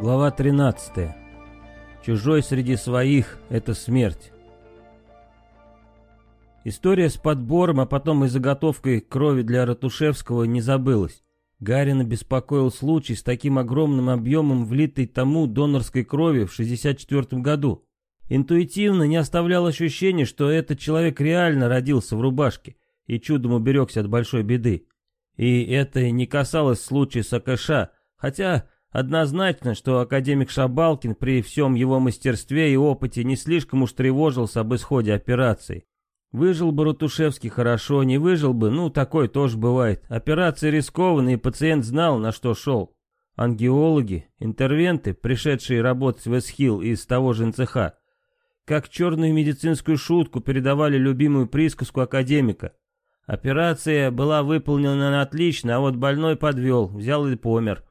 Глава 13. Чужой среди своих — это смерть. История с подбором, а потом и заготовкой крови для Ратушевского не забылась. Гарина беспокоил случай с таким огромным объемом влитой тому донорской крови в 64 году. Интуитивно не оставлял ощущения, что этот человек реально родился в рубашке и чудом уберегся от большой беды. И это не касалось случая с АКШ, хотя Однозначно, что академик Шабалкин при всем его мастерстве и опыте не слишком уж тревожился об исходе операции. Выжил бы Рутушевский хорошо, не выжил бы, ну, такое тоже бывает. Операция рискованная, и пациент знал, на что шел. Ангиологи, интервенты, пришедшие работать в Эсхил из того же НЦХ, как черную медицинскую шутку передавали любимую присказку академика. Операция была выполнена отлично, а вот больной подвел, взял и помер.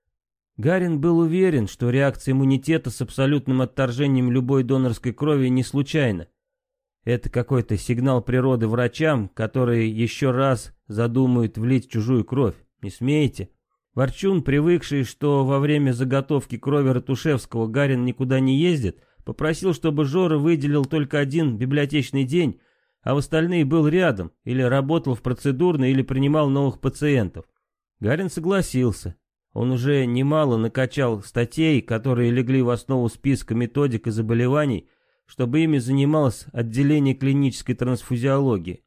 Гарин был уверен, что реакция иммунитета с абсолютным отторжением любой донорской крови не случайна. Это какой-то сигнал природы врачам, которые еще раз задумают влить чужую кровь. Не смейте. Ворчун, привыкший, что во время заготовки крови Ратушевского Гарин никуда не ездит, попросил, чтобы Жора выделил только один библиотечный день, а в остальные был рядом, или работал в процедурной, или принимал новых пациентов. Гарин согласился. Он уже немало накачал статей, которые легли в основу списка методик и заболеваний, чтобы ими занималось отделение клинической трансфузиологии.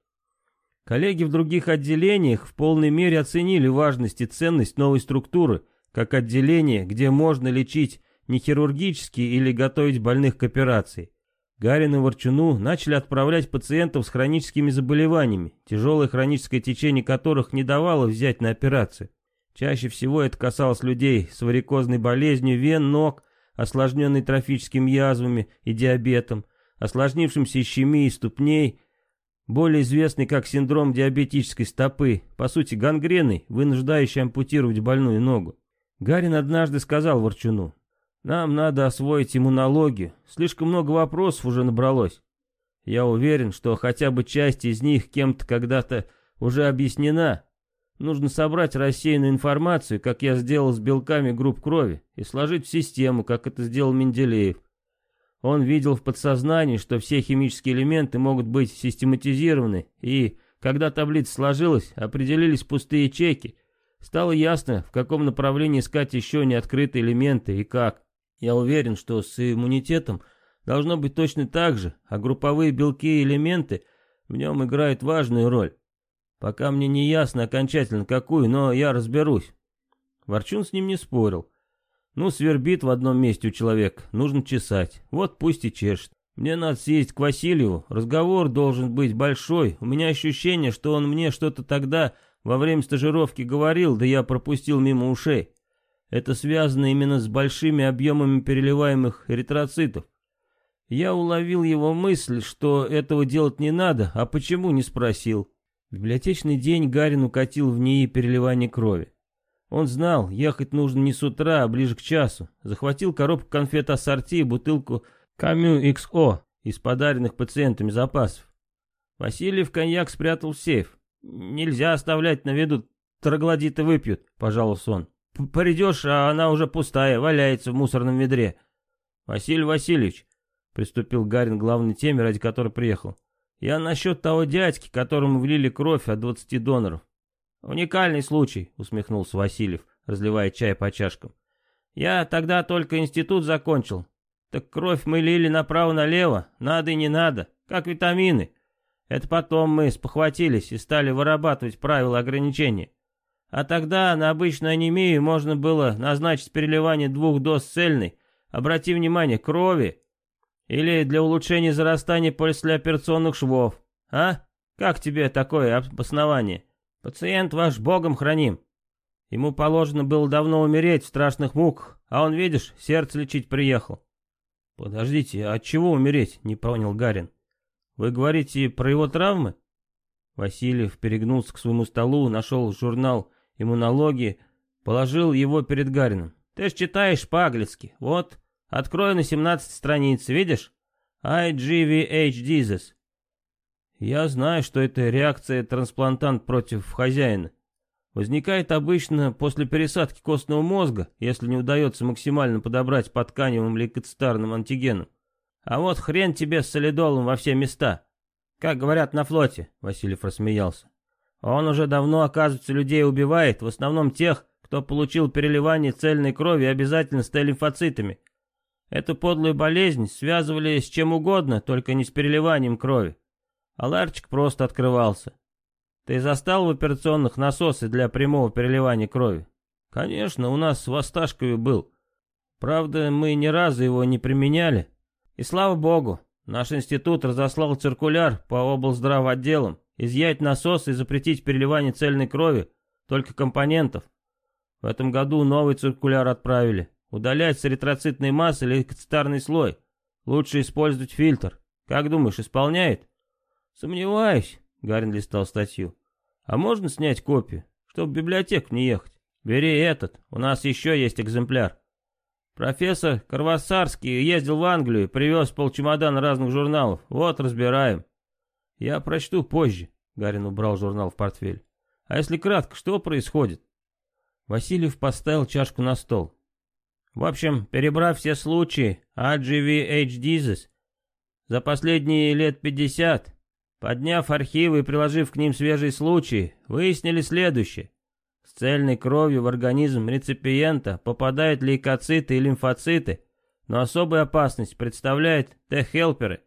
Коллеги в других отделениях в полной мере оценили важность и ценность новой структуры, как отделение, где можно лечить не хирургически или готовить больных к операции. Гарин и Ворчуну начали отправлять пациентов с хроническими заболеваниями, тяжелое хроническое течение которых не давало взять на операцию. Чаще всего это касалось людей с варикозной болезнью вен, ног, осложненной трофическими язвами и диабетом, осложнившимся ишемией ступней, более известный как синдром диабетической стопы, по сути гангреной, вынуждающий ампутировать больную ногу. Гарин однажды сказал Ворчуну, «Нам надо освоить иммунологию, слишком много вопросов уже набралось. Я уверен, что хотя бы часть из них кем-то когда-то уже объяснена, Нужно собрать рассеянную информацию, как я сделал с белками групп крови, и сложить в систему, как это сделал Менделеев. Он видел в подсознании, что все химические элементы могут быть систематизированы, и, когда таблица сложилась, определились пустые ячейки, стало ясно, в каком направлении искать еще не открытые элементы и как. Я уверен, что с иммунитетом должно быть точно так же, а групповые белки и элементы в нем играют важную роль. Пока мне не ясно окончательно какую, но я разберусь. Ворчун с ним не спорил. Ну, свербит в одном месте у человека, нужно чесать. Вот пусть и чешет. Мне надо съездить к Васильеву, разговор должен быть большой. У меня ощущение, что он мне что-то тогда во время стажировки говорил, да я пропустил мимо ушей. Это связано именно с большими объемами переливаемых эритроцитов. Я уловил его мысль, что этого делать не надо, а почему не спросил. Библиотечный день Гарин укатил в ней переливание крови. Он знал, ехать нужно не с утра, а ближе к часу. Захватил коробку конфет ассорти и бутылку Камю XO из подаренных пациентами запасов. Васильев коньяк спрятал в сейф. Нельзя оставлять на виду, троглодиты выпьют, пожаловался он. Придешь, а она уже пустая, валяется в мусорном ведре. Василий Васильевич, приступил Гарин к главной теме, ради которой приехал. Я насчет того дядьки, которому влили кровь от двадцати доноров. Уникальный случай, усмехнулся Васильев, разливая чай по чашкам. Я тогда только институт закончил. Так кровь мы лили направо-налево, надо и не надо, как витамины. Это потом мы спохватились и стали вырабатывать правила ограничения. А тогда на обычную анемию можно было назначить переливание двух доз цельной, обрати внимание, крови, или для улучшения зарастания послеоперационных швов. А? Как тебе такое обоснование? Пациент ваш богом храним. Ему положено было давно умереть в страшных муках, а он, видишь, сердце лечить приехал. Подождите, от чего умереть? Не понял Гарин. Вы говорите про его травмы? Васильев перегнулся к своему столу, нашел журнал иммунологии, положил его перед Гарином. Ты ж читаешь по-английски. Вот, Открой на 17 страниц, видишь? IGVH disease. Я знаю, что это реакция трансплантант против хозяина. Возникает обычно после пересадки костного мозга, если не удается максимально подобрать по тканевым лейкоцитарным антигенам. А вот хрен тебе с солидолом во все места. Как говорят на флоте, Васильев рассмеялся. Он уже давно, оказывается, людей убивает, в основном тех, кто получил переливание цельной крови обязательно с Т-лимфоцитами. Эту подлую болезнь связывали с чем угодно, только не с переливанием крови. А ларчик просто открывался. Ты застал в операционных насосы для прямого переливания крови? Конечно, у нас в Осташкове был. Правда, мы ни разу его не применяли. И слава богу, наш институт разослал циркуляр по облздравотделам, изъять насосы и запретить переливание цельной крови, только компонентов. В этом году новый циркуляр отправили. Удалять с эритроцитной массы лейкоцитарный слой. Лучше использовать фильтр. Как думаешь, исполняет? Сомневаюсь, Гарин листал статью. А можно снять копию, чтобы в библиотеку не ехать? Бери этот, у нас еще есть экземпляр. Профессор Карвасарский ездил в Англию, привез полчемодана разных журналов. Вот, разбираем. Я прочту позже. Гарин убрал журнал в портфель. А если кратко, что происходит? Васильев поставил чашку на стол. В общем, перебрав все случаи AGVH Disease за последние лет 50, подняв архивы и приложив к ним свежие случаи, выяснили следующее. С цельной кровью в организм реципиента попадают лейкоциты и лимфоциты, но особую опасность представляют Т-хелперы.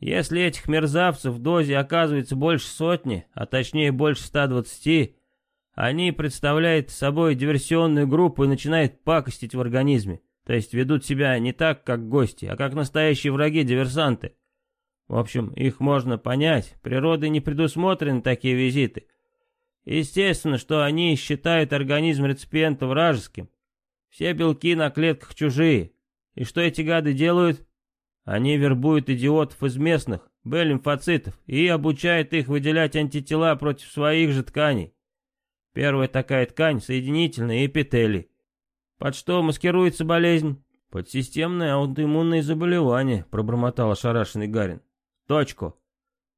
Если этих мерзавцев в дозе оказывается больше сотни, а точнее больше 120, они представляют собой диверсионную группу и начинают пакостить в организме. То есть ведут себя не так, как гости, а как настоящие враги-диверсанты. В общем, их можно понять, природой не предусмотрены такие визиты. Естественно, что они считают организм реципиента вражеским. Все белки на клетках чужие. И что эти гады делают? Они вербуют идиотов из местных, Б-лимфоцитов, и обучают их выделять антитела против своих же тканей. Первая такая ткань соединительная эпители. Под что маскируется болезнь? Под системное аутоиммунное заболевание, пробормотал ошарашенный Гарин. Точку.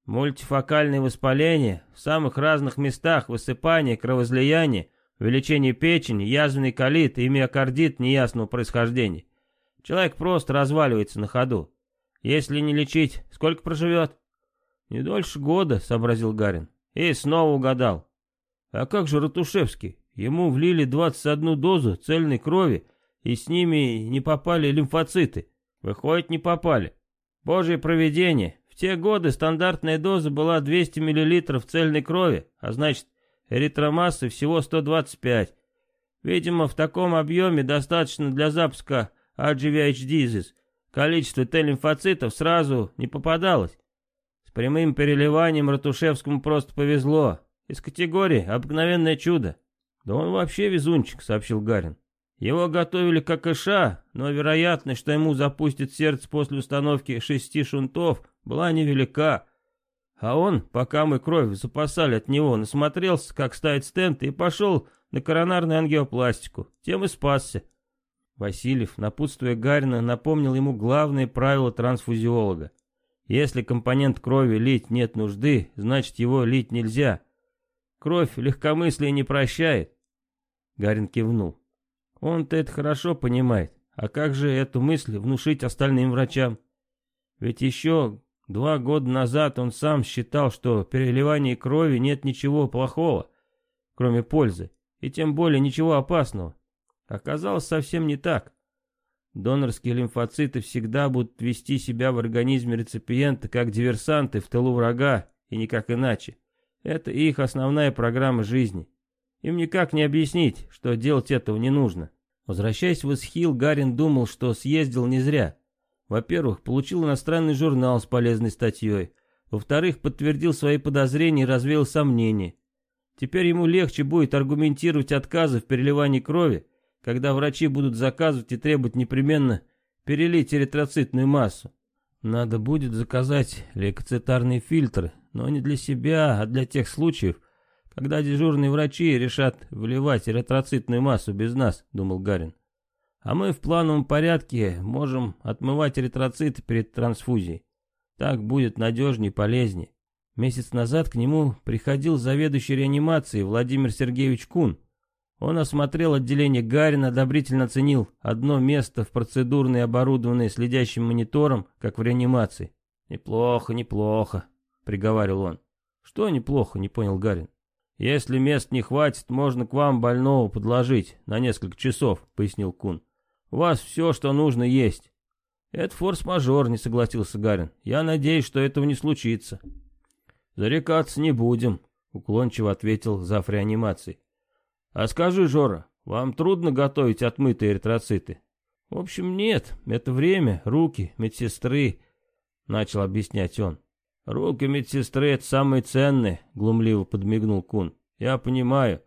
Мультифокальное воспаление в самых разных местах, высыпание, кровоизлияние, увеличение печени, язвенный колит и миокардит неясного происхождения. Человек просто разваливается на ходу. Если не лечить, сколько проживет? Не дольше года, сообразил Гарин. И снова угадал. А как же Ратушевский? Ему влили 21 дозу цельной крови, и с ними не попали лимфоциты. Выходит, не попали. Божье провидение. В те годы стандартная доза была 200 мл цельной крови, а значит, эритромассы всего 125. Видимо, в таком объеме достаточно для запуска AGVH Количество Т-лимфоцитов сразу не попадалось. С прямым переливанием Ратушевскому просто повезло. Из категории «обыкновенное чудо». «Да он вообще везунчик», — сообщил Гарин. «Его готовили как иша, но вероятность, что ему запустит сердце после установки шести шунтов, была невелика. А он, пока мы кровь запасали от него, насмотрелся, как ставить стенд, и пошел на коронарную ангиопластику. Тем и спасся». Васильев, напутствуя Гарина, напомнил ему главное правило трансфузиолога. Если компонент крови лить нет нужды, значит его лить нельзя. Кровь легкомыслие не прощает. Гарин кивнул. Он-то это хорошо понимает. А как же эту мысль внушить остальным врачам? Ведь еще два года назад он сам считал, что в переливании крови нет ничего плохого, кроме пользы, и тем более ничего опасного. Оказалось совсем не так. Донорские лимфоциты всегда будут вести себя в организме реципиента как диверсанты в тылу врага, и никак иначе. Это их основная программа жизни. Им никак не объяснить, что делать этого не нужно. Возвращаясь в Исхил, Гарин думал, что съездил не зря. Во-первых, получил иностранный журнал с полезной статьей. Во-вторых, подтвердил свои подозрения и развеял сомнения. Теперь ему легче будет аргументировать отказы в переливании крови, когда врачи будут заказывать и требовать непременно перелить эритроцитную массу. Надо будет заказать лейкоцитарные фильтры, но не для себя, а для тех случаев, когда дежурные врачи решат вливать эритроцитную массу без нас, думал Гарин. А мы в плановом порядке можем отмывать эритроциты перед трансфузией. Так будет надежнее и полезнее. Месяц назад к нему приходил заведующий реанимацией Владимир Сергеевич Кун. Он осмотрел отделение Гарина, одобрительно оценил одно место в процедурной оборудованное следящим монитором, как в реанимации. «Неплохо, неплохо», — приговаривал он. «Что неплохо?» — не понял Гарин. «Если мест не хватит, можно к вам больного подложить на несколько часов», — пояснил Кун. «У вас все, что нужно, есть». «Это форс-мажор», — не согласился Гарин. «Я надеюсь, что этого не случится». «Зарекаться не будем», — уклончиво ответил зав. реанимации. «А скажи, Жора, вам трудно готовить отмытые эритроциты?» «В общем, нет. Это время, руки, медсестры», — начал объяснять он. «Руки медсестры — это самые ценные», — глумливо подмигнул Кун. «Я понимаю.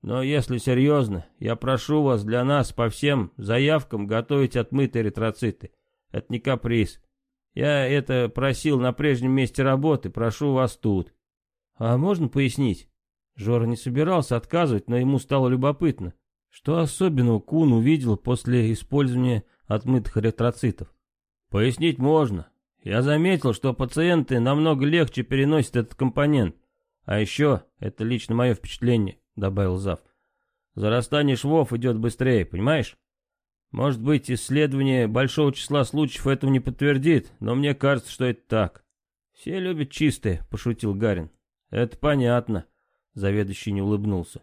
Но если серьезно, я прошу вас для нас по всем заявкам готовить отмытые эритроциты. Это не каприз. Я это просил на прежнем месте работы, прошу вас тут. А можно пояснить? Жора не собирался отказывать, но ему стало любопытно. Что особенного Кун увидел после использования отмытых эритроцитов? Пояснить можно. Я заметил, что пациенты намного легче переносят этот компонент. А еще, это лично мое впечатление, добавил Зав. Зарастание швов идет быстрее, понимаешь? Может быть, исследование большого числа случаев этого не подтвердит, но мне кажется, что это так. Все любят чистое, пошутил Гарин. Это понятно, заведующий не улыбнулся.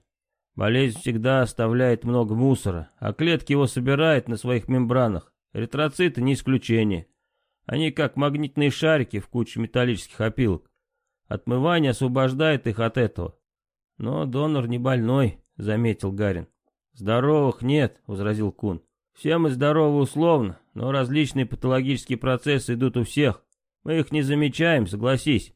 Болезнь всегда оставляет много мусора, а клетки его собирают на своих мембранах. Эритроциты не исключение. Они как магнитные шарики в куче металлических опилок. Отмывание освобождает их от этого. Но донор не больной, заметил Гарин. Здоровых нет, возразил Кун. Все мы здоровы условно, но различные патологические процессы идут у всех. Мы их не замечаем, согласись.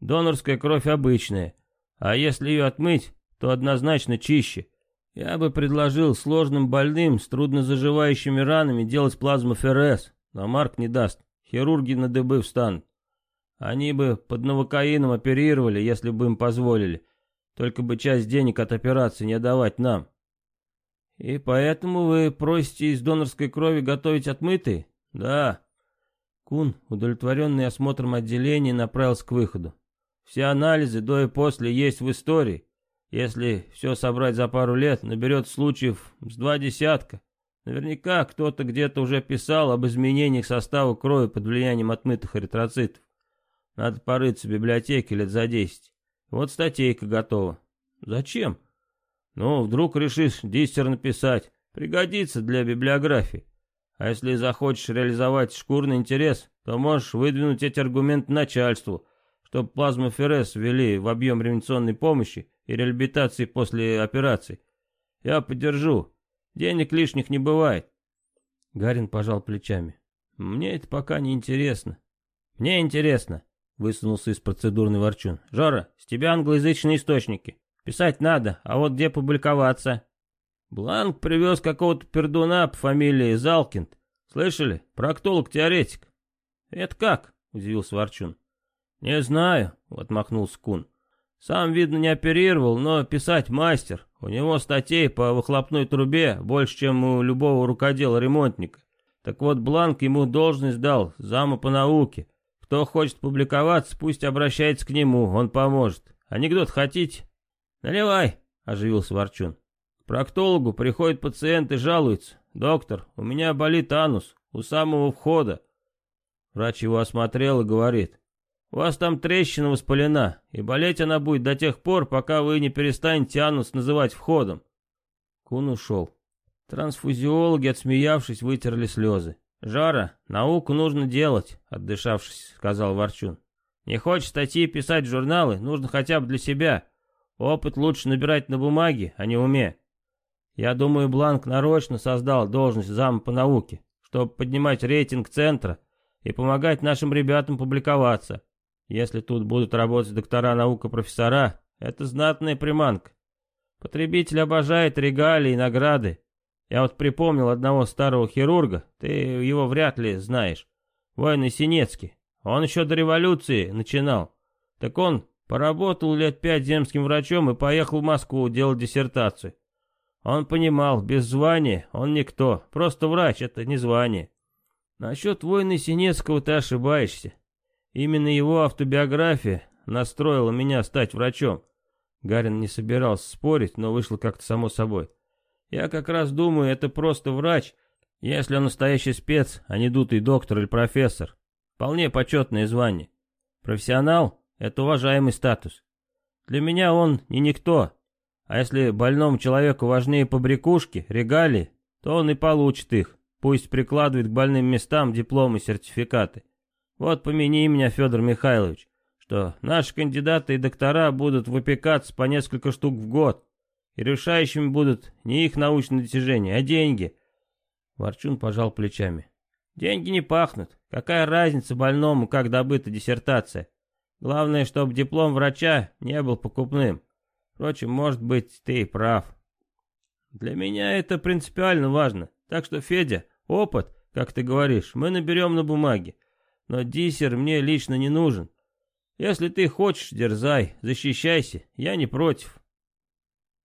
Донорская кровь обычная, а если ее отмыть, то однозначно чище. Я бы предложил сложным больным с труднозаживающими ранами делать плазмоферез, но Марк не даст. Хирурги на дыбы встанут. Они бы под новокаином оперировали, если бы им позволили. Только бы часть денег от операции не отдавать нам. «И поэтому вы просите из донорской крови готовить отмытые?» «Да». Кун, удовлетворенный осмотром отделения, направился к выходу. «Все анализы до и после есть в истории. Если все собрать за пару лет, наберет случаев с два десятка. Наверняка кто-то где-то уже писал об изменениях состава крови под влиянием отмытых эритроцитов. Надо порыться в библиотеке лет за десять. Вот статейка готова. Зачем?» Ну, вдруг решишь диссер написать, пригодится для библиографии. А если захочешь реализовать шкурный интерес, то можешь выдвинуть эти аргументы начальству, чтобы плазмоферез ввели в объем революционной помощи и реабилитации после операций. Я поддержу. Денег лишних не бывает. Гарин пожал плечами. Мне это пока не интересно. Мне интересно, высунулся из процедурный ворчун. Жора, с тебя англоязычные источники. Писать надо, а вот где публиковаться? Бланк привез какого-то пердуна по фамилии Залкинд. Слышали? Проктолог-теоретик. Это как? Удивился Ворчун. Не знаю, отмахнулся Кун. Сам, видно, не оперировал, но писать мастер. У него статей по выхлопной трубе больше, чем у любого рукодела-ремонтника. Так вот, Бланк ему должность дал, зама по науке. Кто хочет публиковаться, пусть обращается к нему, он поможет. Анекдот хотите? «Наливай!» — оживился Ворчун. «К проктологу приходит пациент и жалуется. Доктор, у меня болит анус, у самого входа». Врач его осмотрел и говорит. «У вас там трещина воспалена, и болеть она будет до тех пор, пока вы не перестанете анус называть входом». Кун ушел. Трансфузиологи, отсмеявшись, вытерли слезы. «Жара, науку нужно делать», — отдышавшись, сказал Ворчун. «Не хочешь статьи писать в журналы, нужно хотя бы для себя. Опыт лучше набирать на бумаге, а не уме. Я думаю, Бланк нарочно создал должность зама по науке, чтобы поднимать рейтинг центра и помогать нашим ребятам публиковаться. Если тут будут работать доктора наук и профессора, это знатная приманка. Потребитель обожает регалии и награды. Я вот припомнил одного старого хирурга, ты его вряд ли знаешь, военный Синецкий. Он еще до революции начинал. Так он Поработал лет пять земским врачом и поехал в Москву делать диссертацию. Он понимал, без звания он никто, просто врач, это не звание. Насчет войны Синецкого ты ошибаешься. Именно его автобиография настроила меня стать врачом. Гарин не собирался спорить, но вышло как-то само собой. Я как раз думаю, это просто врач, если он настоящий спец, а не дутый доктор или профессор. Вполне почетное звание. Профессионал — это уважаемый статус. Для меня он не никто. А если больному человеку важнее побрякушки, регалии, то он и получит их. Пусть прикладывает к больным местам дипломы и сертификаты. Вот помяни меня, Федор Михайлович, что наши кандидаты и доктора будут выпекаться по несколько штук в год. И решающими будут не их научные достижения, а деньги. Ворчун пожал плечами. Деньги не пахнут. Какая разница больному, как добыта диссертация? Главное, чтобы диплом врача не был покупным. Впрочем, может быть, ты и прав. Для меня это принципиально важно. Так что, Федя, опыт, как ты говоришь, мы наберем на бумаге. Но диссер мне лично не нужен. Если ты хочешь, дерзай, защищайся, я не против.